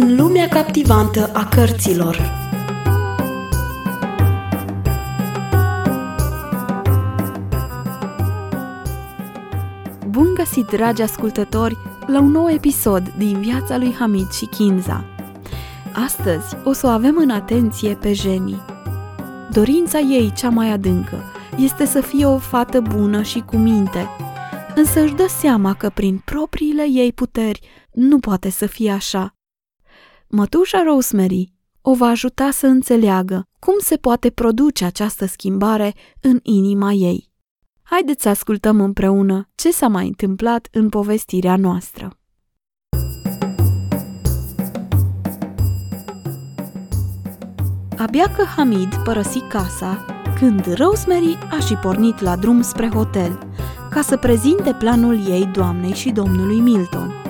În lumea captivantă a cărților Bun găsit, dragi ascultători, la un nou episod din viața lui Hamid și Kinza. Astăzi o să o avem în atenție pe Jenny. Dorința ei cea mai adâncă este să fie o fată bună și cu minte, însă își dă seama că prin propriile ei puteri nu poate să fie așa. Mătușa Rosemary o va ajuta să înțeleagă cum se poate produce această schimbare în inima ei. Haideți să ascultăm împreună ce s-a mai întâmplat în povestirea noastră. Abia că Hamid părăsi casa, când Rosemary a și pornit la drum spre hotel, ca să prezinte planul ei doamnei și domnului Milton.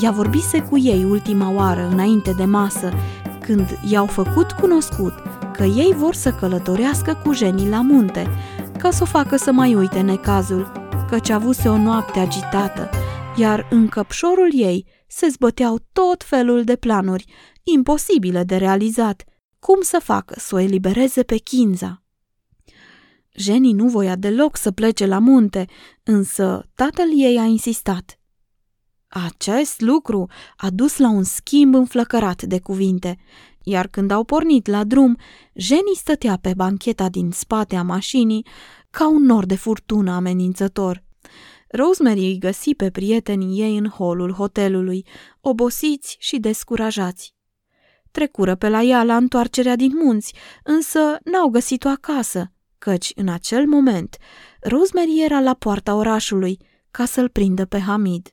Ea vorbise cu ei ultima oară, înainte de masă, când i-au făcut cunoscut că ei vor să călătorească cu Jenny la munte, ca să o facă să mai uite necazul, căci avuse o noapte agitată, iar în căpșorul ei se zbăteau tot felul de planuri, imposibile de realizat, cum să facă să o elibereze pe Kinza. Jenny nu voia deloc să plece la munte, însă tatăl ei a insistat. Acest lucru a dus la un schimb înflăcărat de cuvinte, iar când au pornit la drum, Jenny stătea pe bancheta din spate a mașinii ca un nor de furtună amenințător. Rosemary îi găsi pe prietenii ei în holul hotelului, obosiți și descurajați. Trecură pe la ea la întoarcerea din munți, însă n-au găsit-o acasă, căci în acel moment Rosemary era la poarta orașului ca să-l prindă pe Hamid.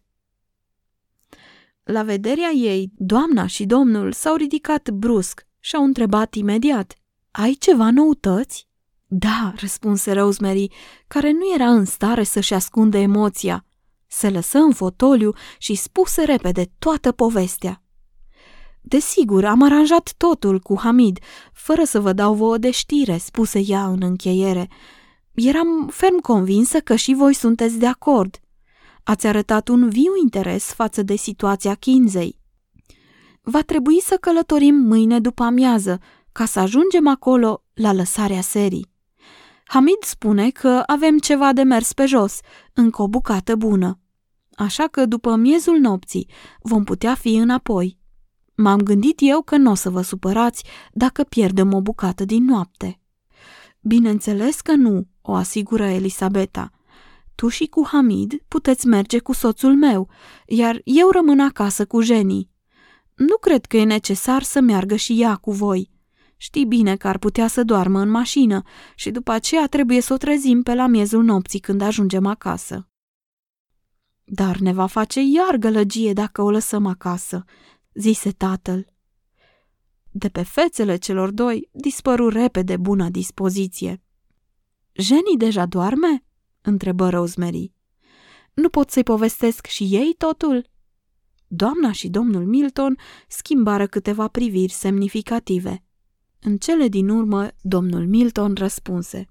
La vederea ei, doamna și domnul s-au ridicat brusc și au întrebat imediat. Ai ceva noutăți?" Da," răspunse Rosemary, care nu era în stare să-și ascunde emoția. Se lăsă în fotoliu și spuse repede toată povestea. Desigur, am aranjat totul cu Hamid, fără să vă dau vouă de știre, spuse ea în încheiere. Eram ferm convinsă că și voi sunteți de acord. Ați arătat un viu interes față de situația Kinzei. Va trebui să călătorim mâine după amiază, ca să ajungem acolo la lăsarea serii. Hamid spune că avem ceva de mers pe jos, încă o bucată bună. Așa că după miezul nopții vom putea fi înapoi. M-am gândit eu că nu o să vă supărați dacă pierdem o bucată din noapte. Bineînțeles că nu, o asigură Elisabeta. Tu și cu Hamid puteți merge cu soțul meu, iar eu rămân acasă cu Jenny. Nu cred că e necesar să meargă și ea cu voi. Știi bine că ar putea să doarmă în mașină și după aceea trebuie să o trezim pe la miezul nopții când ajungem acasă. Dar ne va face iar gălăgie dacă o lăsăm acasă, zise tatăl. De pe fețele celor doi dispăru repede buna dispoziție. Jenny deja doarme? Întrebă Rosemary. Nu pot să-i povestesc și ei totul? Doamna și domnul Milton schimbară câteva priviri semnificative. În cele din urmă, domnul Milton răspunse.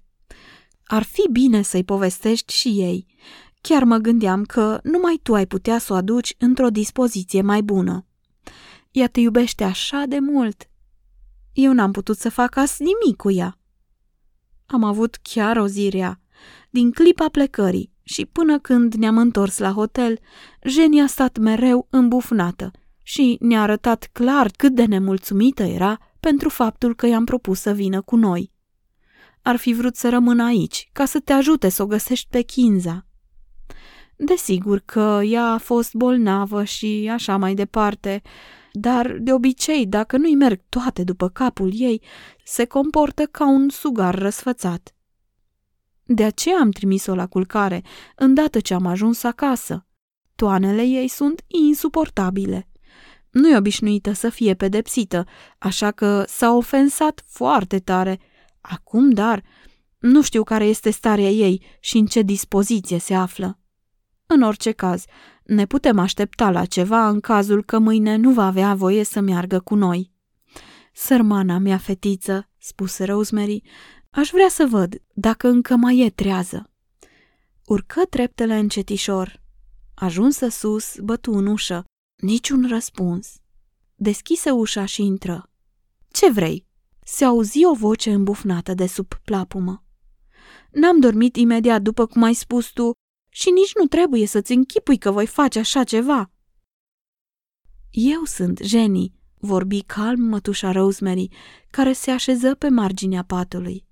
Ar fi bine să-i povestești și ei. Chiar mă gândeam că numai tu ai putea să o aduci într-o dispoziție mai bună. Ea te iubește așa de mult. Eu n-am putut să fac as nimic cu ea. Am avut chiar o zi rea. Din clipa plecării și până când ne-am întors la hotel, Jenny a stat mereu îmbufnată și ne-a arătat clar cât de nemulțumită era pentru faptul că i-am propus să vină cu noi. Ar fi vrut să rămână aici, ca să te ajute să o găsești pe Kinza. Desigur că ea a fost bolnavă și așa mai departe, dar de obicei, dacă nu-i merg toate după capul ei, se comportă ca un sugar răsfățat. De aceea am trimis-o la culcare, îndată ce am ajuns acasă. Toanele ei sunt insuportabile. Nu e obișnuită să fie pedepsită, așa că s-a ofensat foarte tare. Acum, dar, nu știu care este starea ei și în ce dispoziție se află. În orice caz, ne putem aștepta la ceva în cazul că mâine nu va avea voie să meargă cu noi. Sărmana mea fetiță, spuse Rosemary, aș vrea să văd dacă încă mai e trează. Urcă treptele încetișor. Ajunsă sus, bătu în ușă. Niciun răspuns. deschise ușa și intră. Ce vrei?" Se auzi o voce îmbufnată de sub plapumă. N-am dormit imediat după cum ai spus tu și nici nu trebuie să-ți închipui că voi face așa ceva. Eu sunt Jenny, vorbi calm mătușa Rosemary, care se așeză pe marginea patului.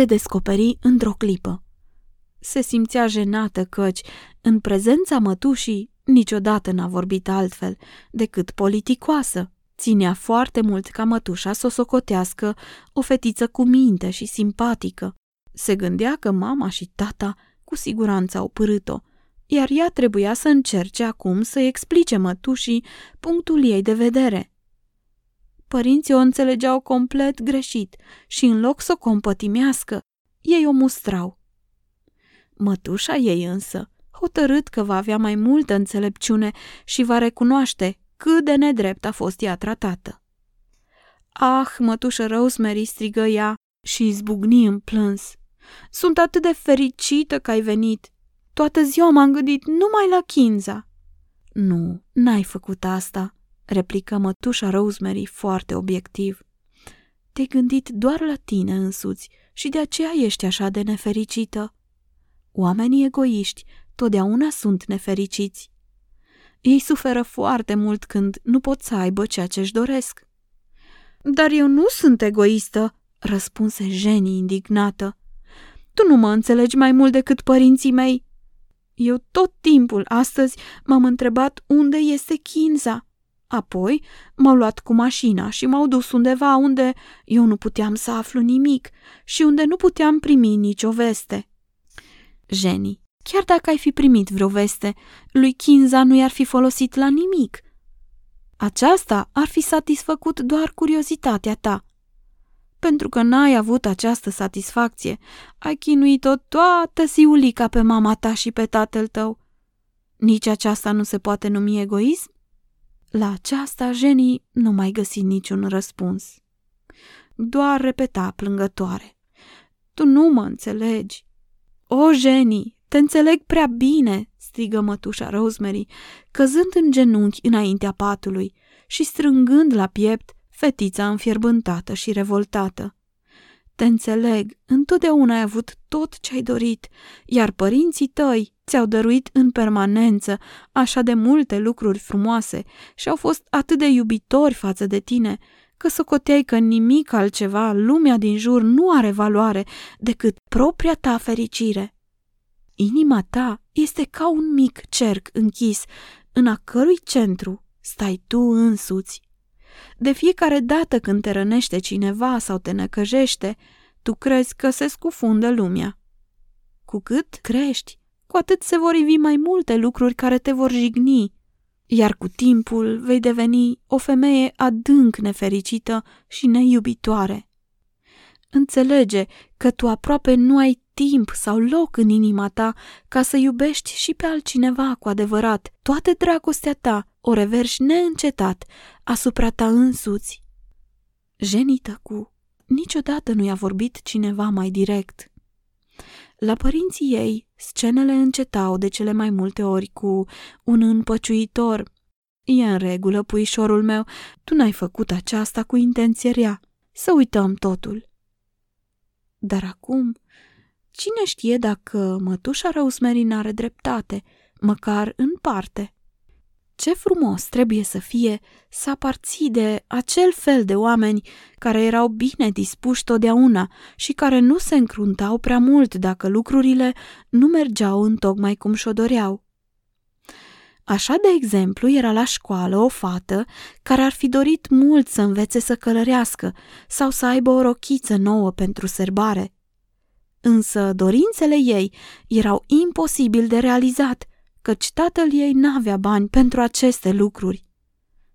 Se descoperi într-o clipă. Se simțea jenată căci, în prezența mătușii, niciodată n-a vorbit altfel decât politicoasă. Ținea foarte mult ca mătușa să o socotească o fetiță cu minte și simpatică. Se gândea că mama și tata cu siguranță au părât-o, iar ea trebuia să încerce acum să-i explice mătușii punctul ei de vedere. Părinții o înțelegeau complet greșit și în loc să o compătimească, ei o mustrau. Mătușa ei însă, hotărât că va avea mai multă înțelepciune și va recunoaște cât de nedrept a fost ea tratată. Ah, mătușă Rosemary, strigă ea și izbucni în plâns. Sunt atât de fericită că ai venit. Toată ziua m-am gândit numai la Kinza. Nu, n-ai făcut asta, replică mătușa Rosemary foarte obiectiv. Te-ai gândit doar la tine însuți și de aceea ești așa de nefericită. Oamenii egoiști totdeauna sunt nefericiți. Ei suferă foarte mult când nu pot să aibă ceea ce-și doresc. Dar eu nu sunt egoistă, răspunse Jenny indignată. Tu nu mă înțelegi mai mult decât părinții mei. Eu tot timpul astăzi m-am întrebat unde este Kinza. Apoi m-au luat cu mașina și m-au dus undeva unde eu nu puteam să aflu nimic și unde nu puteam primi nicio veste. Jenny, chiar dacă ai fi primit vreo veste, lui Kinza nu i-ar fi folosit la nimic. Aceasta ar fi satisfăcut doar curiozitatea ta. Pentru că n-ai avut această satisfacție, ai chinuit-o toată ziulica pe mama ta și pe tatăl tău. Nici aceasta nu se poate numi egoism? La aceasta, Jenny nu mai găsi niciun răspuns. Doar repeta plângătoare. Tu nu mă înțelegi. O, Jenny, te înțeleg prea bine, strigă mătușa Rosemary, căzând în genunchi înaintea patului și strângând la piept fetița înfierbântată și revoltată. Te înțeleg, întotdeauna ai avut tot ce ai dorit, iar părinții tăi ți-au dăruit în permanență așa de multe lucruri frumoase și au fost atât de iubitori față de tine, că socoteai că nimic altceva, lumea din jur, nu are valoare decât propria ta fericire. Inima ta este ca un mic cerc închis, în a cărui centru stai tu însuți. De fiecare dată când te rănește cineva sau te năcăjește, tu crezi că se scufundă lumea. Cu cât crești, cu atât se vor ivi mai multe lucruri care te vor jigni, iar cu timpul vei deveni o femeie adânc nefericită și neiubitoare. Înțelege că tu aproape nu ai timp sau loc în inima ta ca să iubești și pe altcineva cu adevărat. Toată dragostea ta o reverși neîncetat asupra ta însuți. Jenită cu niciodată nu i-a vorbit cineva mai direct. La părinții ei, scenele încetau de cele mai multe ori cu un împăciuitor. E în regulă, puișorul meu, tu n-ai făcut aceasta cu intenție rea. Să uităm totul. Dar acum, cine știe dacă mătușa Rosemary are dreptate, măcar în parte? Ce frumos trebuie să fie să aparții de acel fel de oameni care erau bine dispuși totdeauna și care nu se încruntau prea mult dacă lucrurile nu mergeau în tocmai cum și-o doreau. Așa, de exemplu, era la școală o fată care ar fi dorit mult să învețe să călărească sau să aibă o rochiță nouă pentru serbare. Însă dorințele ei erau imposibil de realizat căci tatăl ei n-avea bani pentru aceste lucruri.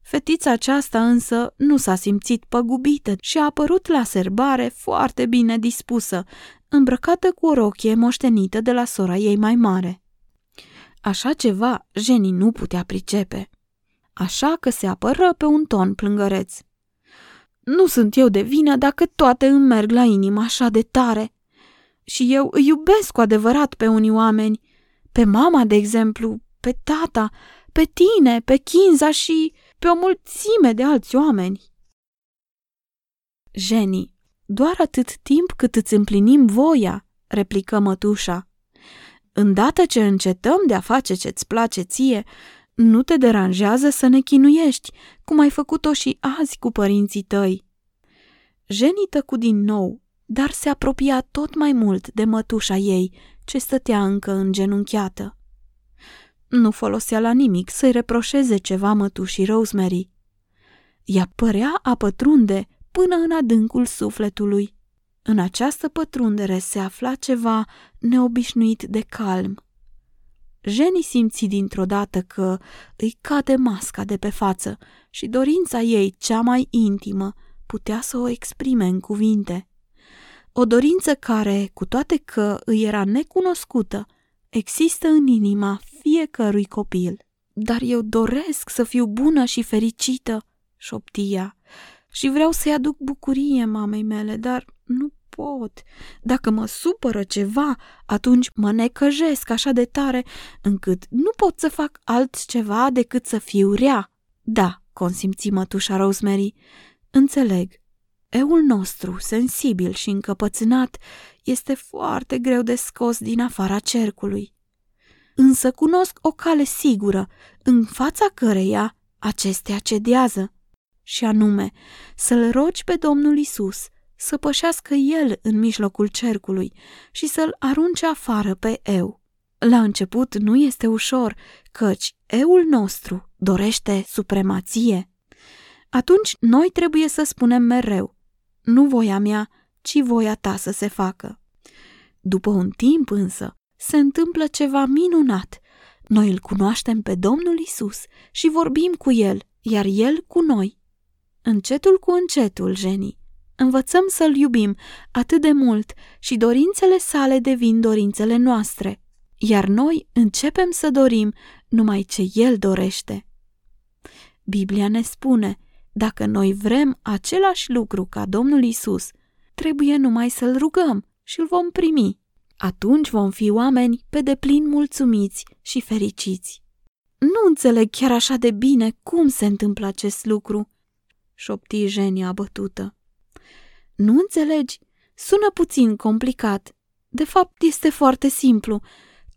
Fetița aceasta însă nu s-a simțit păgubită și a apărut la serbare foarte bine dispusă, îmbrăcată cu o rochie moștenită de la sora ei mai mare. Așa ceva Jenny nu putea pricepe. Așa că se apără pe un ton plângăreț. Nu sunt eu de vină dacă toate îmi merg la inimă așa de tare. Și eu îi iubesc cu adevărat pe unii oameni, pe mama, de exemplu, pe tata, pe tine, pe Kinza și pe o mulțime de alți oameni. Jenny, doar atât timp cât îți împlinim voia, replică mătușa. Îndată ce încetăm de a face ce-ți place ție, nu te deranjează să ne chinuiești, cum ai făcut-o și azi cu părinții tăi. Jenny tăcu din nou, dar se apropia tot mai mult de mătușa ei, ce stătea încă îngenunchiată. Nu folosea la nimic să-i reproșeze ceva mătușii Rosemary. Ea părea a pătrunde până în adâncul sufletului. În această pătrundere se afla ceva neobișnuit de calm. Jenny simți dintr-o dată că îi cade masca de pe față și dorința ei cea mai intimă putea să o exprime în cuvinte. O dorință care, cu toate că îi era necunoscută, există în inima fiecărui copil. Dar eu doresc să fiu bună și fericită, șoptia, și vreau să-i aduc bucurie mamei mele, dar nu pot. Dacă mă supără ceva, atunci mă necăjesc așa de tare încât nu pot să fac altceva decât să fiu rea. Da, consimți mătușa Rosemary. Înțeleg. Eul nostru, sensibil și încăpățânat, este foarte greu de scos din afara cercului. Însă cunosc o cale sigură, în fața căreia acestea cedează, și anume să-L rogi pe Domnul Isus să pășească El în mijlocul cercului și să-L arunce afară pe eu. La început nu este ușor, căci eul nostru dorește supremație. Atunci noi trebuie să spunem mereu, nu voia mea, ci voia ta să se facă. După un timp însă, se întâmplă ceva minunat. Noi îl cunoaștem pe Domnul Isus și vorbim cu El, iar El cu noi. Încetul cu încetul, Jenny. Învățăm să-L iubim atât de mult și dorințele sale devin dorințele noastre iar noi începem să dorim numai ce El dorește. Biblia ne spune, dacă noi vrem același lucru ca Domnul Isus, trebuie numai să-L rugăm și îl vom primi. Atunci vom fi oameni pe deplin mulțumiți și fericiți. Nu înțeleg chiar așa de bine cum se întâmplă acest lucru, șopti Jenia abătută. Nu înțelegi? Sună puțin complicat. De fapt, este foarte simplu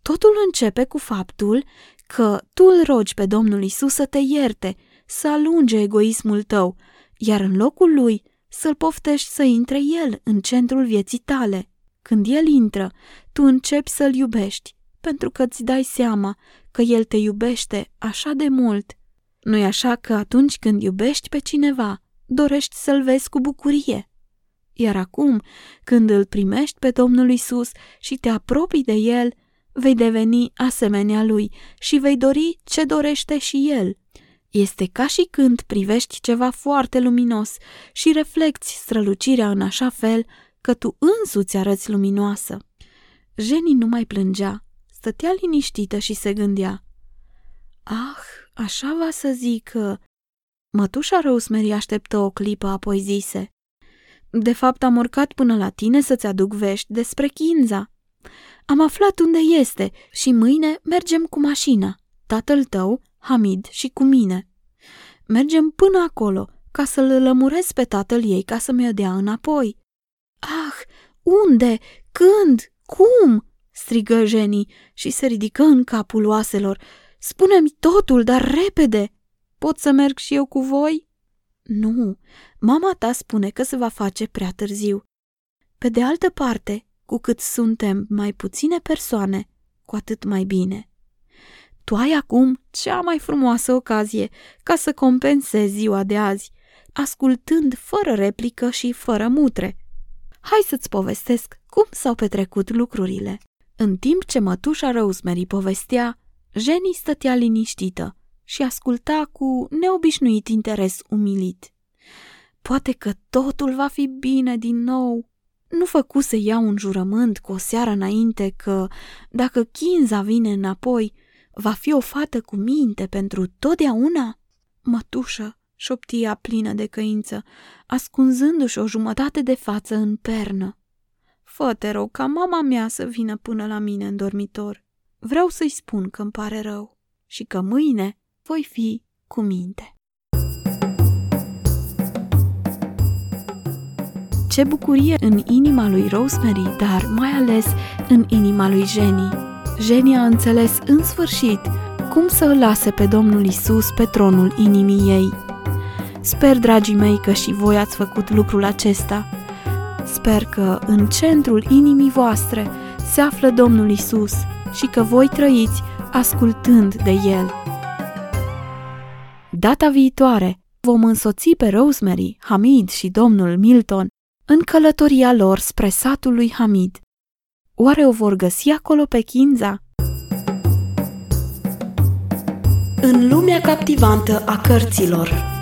Totul începe cu faptul că tu îl rogi pe Domnul Isus să te ierte, să alunge egoismul tău, iar în locul lui să-l poftești să intre el în centrul vieții tale. Când el intră, tu începi să-l iubești, pentru că îți dai seama că el te iubește așa de mult. Nu-i așa că atunci când iubești pe cineva, dorești să-l vezi cu bucurie? Iar acum, când îl primești pe Domnul Isus și te apropii de el, vei deveni asemenea lui și vei dori ce dorește și el. Este ca și când privești ceva foarte luminos și reflecti strălucirea în așa fel că tu însuți arăți luminoasă. Jenny nu mai plângea, stătea liniștită și se gândea. Ah, așa va să zic că... Mătușa Rosemary așteptă o clipă, apoi zise. De fapt, am urcat până la tine să-ți aduc vești despre Kinza. Am aflat unde este și mâine mergem cu mașina, tatăl tău, Hamid și cu mine. Mergem până acolo, ca să-l lămuresc pe tatăl ei ca să mi-o dea înapoi. Ah, unde? Când? Cum? strigă Jenny și se ridică în capul oaselor. Spune-mi totul, dar repede! Pot să merg și eu cu voi? Nu, mama ta spune că se va face prea târziu. Pe de altă parte, cu cât suntem mai puține persoane, cu atât mai bine. Tu ai acum cea mai frumoasă ocazie ca să compensezi ziua de azi, ascultând fără replică și fără mutre. Hai să-ți povestesc cum s-au petrecut lucrurile. În timp ce mătușa Rosemary povestea, Jenny stătea liniștită și asculta cu neobișnuit interes umilit. Poate că totul va fi bine din nou, nu făcu să ia un jurământ cu o seară înainte că, dacă Kinza vine înapoi, va fi o fată cu minte pentru totdeauna? Mătușă, șoptia plină de căință, ascunzându-și o jumătate de față în pernă. Fă-te rog ca mama mea să vină până la mine în dormitor. Vreau să-i spun că îmi pare rău și că mâine voi fi cu minte. Ce bucurie în inima lui Rosemary, dar mai ales în inima lui Jenny. Jenny a înțeles în sfârșit cum să îl lase pe Domnul Isus pe tronul inimii ei. Sper, dragii mei, că și voi ați făcut lucrul acesta. Sper că în centrul inimii voastre se află Domnul Isus și că voi trăiți ascultând de El. Data viitoare vom însoți pe Rosemary, Hamid și domnul Milton în călătoria lor spre satul lui Hamid. Oare o vor găsi acolo pe Kinza? În lumea captivantă a cărților